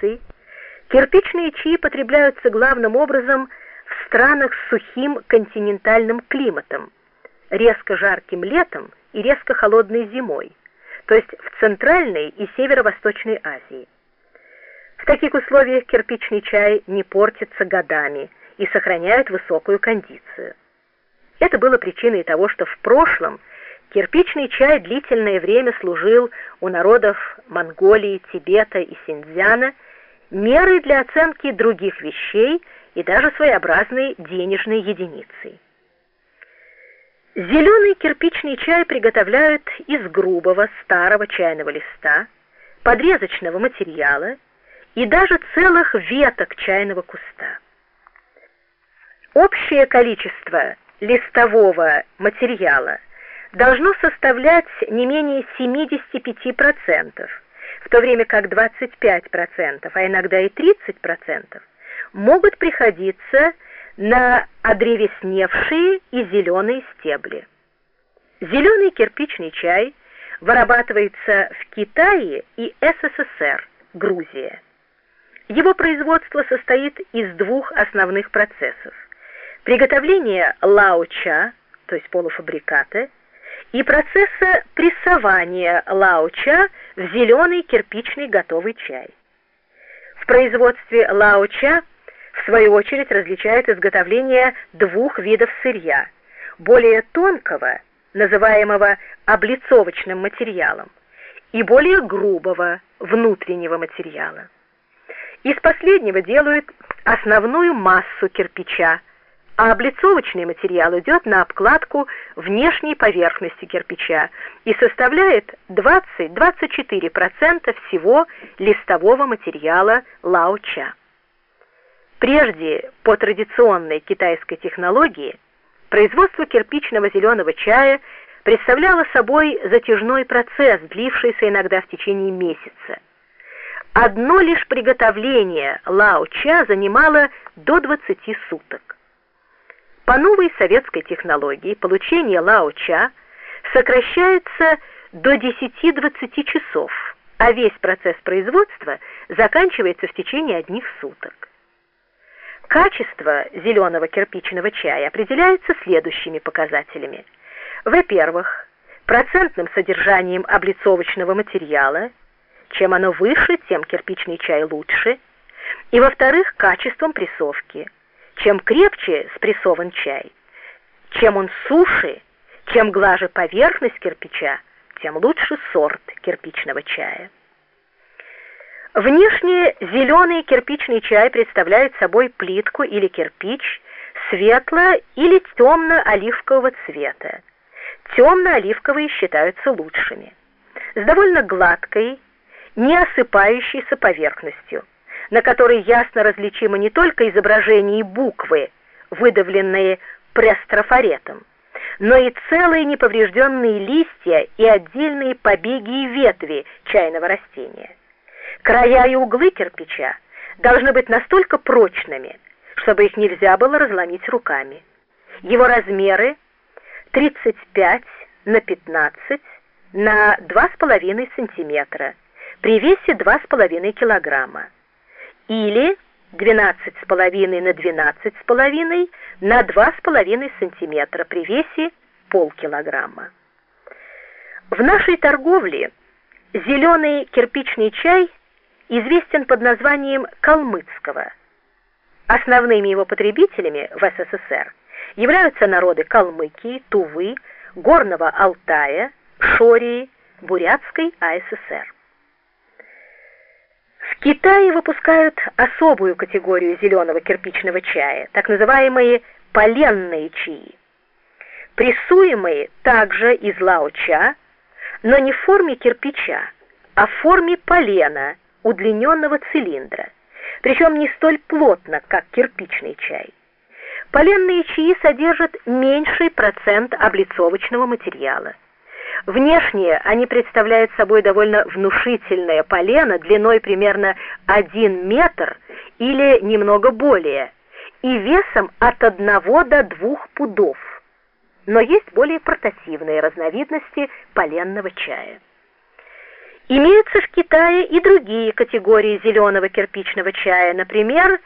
Франции, кирпичные чаи потребляются главным образом в странах с сухим континентальным климатом, резко жарким летом и резко холодной зимой, то есть в Центральной и Северо-Восточной Азии. В таких условиях кирпичный чай не портится годами и сохраняет высокую кондицию. Это было причиной того, что в прошлом кирпичный чай длительное время служил у народов Монголии, Тибета и Синьцзяна мерой для оценки других вещей и даже своеобразной денежной единицей. Зеленый кирпичный чай приготовляют из грубого старого чайного листа, подрезочного материала и даже целых веток чайного куста. Общее количество листового материала должно составлять не менее 75%, в то время как 25%, а иногда и 30% могут приходиться на одревесневшие и зеленые стебли. Зеленый кирпичный чай вырабатывается в Китае и СССР, Грузия. Его производство состоит из двух основных процессов – приготовления лауча, то есть полуфабриката, и процесса прессования лауча в зеленый кирпичный готовый чай. В производстве лауча, в свою очередь, различают изготовление двух видов сырья, более тонкого, называемого облицовочным материалом, и более грубого, внутреннего материала. Из последнего делают основную массу кирпича, а облицовочный материал идет на обкладку внешней поверхности кирпича и составляет 20-24% всего листового материала лауча. Прежде, по традиционной китайской технологии, производство кирпичного зеленого чая представляло собой затяжной процесс, длившийся иногда в течение месяца. Одно лишь приготовление лао-ча занимало до 20 суток. По новой советской технологии получение лао-ча сокращается до 10-20 часов, а весь процесс производства заканчивается в течение одних суток. Качество зеленого кирпичного чая определяется следующими показателями. Во-первых, процентным содержанием облицовочного материала. Чем оно выше, тем кирпичный чай лучше. И во-вторых, качеством прессовки – чем крепче спрессован чай, чем он суше, чем глаже поверхность кирпича, тем лучше сорт кирпичного чая. Внешне зеленый кирпичный чай представляет собой плитку или кирпич светло- или темно-оливкового цвета. Темно-оливковые считаются лучшими. С довольно гладкой, не осыпающейся поверхностью на которой ясно различимы не только изображения и буквы, выдавленные престрофоретом, но и целые неповрежденные листья и отдельные побеги и ветви чайного растения. Края и углы кирпича должны быть настолько прочными, чтобы их нельзя было разломить руками. Его размеры 35 на 15 на 2,5 сантиметра при весе 2,5 килограмма или 12,5 на 12,5 на 2,5 см при весе полкилограмма. В нашей торговле зеленый кирпичный чай известен под названием калмыцкого. Основными его потребителями в СССР являются народы Калмыкии, Тувы, Горного Алтая, Шории, Бурятской АССР. Китае выпускают особую категорию зеленого кирпичного чая, так называемые поленные чаи. Прессуемые также из лао-ча, но не в форме кирпича, а в форме полена, удлиненного цилиндра, причем не столь плотно, как кирпичный чай. Поленные чаи содержат меньший процент облицовочного материала. Внешне они представляют собой довольно внушительное полено длиной примерно 1 метр или немного более и весом от 1 до 2 пудов. Но есть более портативные разновидности поленного чая. Имеются в Китае и другие категории зеленого кирпичного чая, например,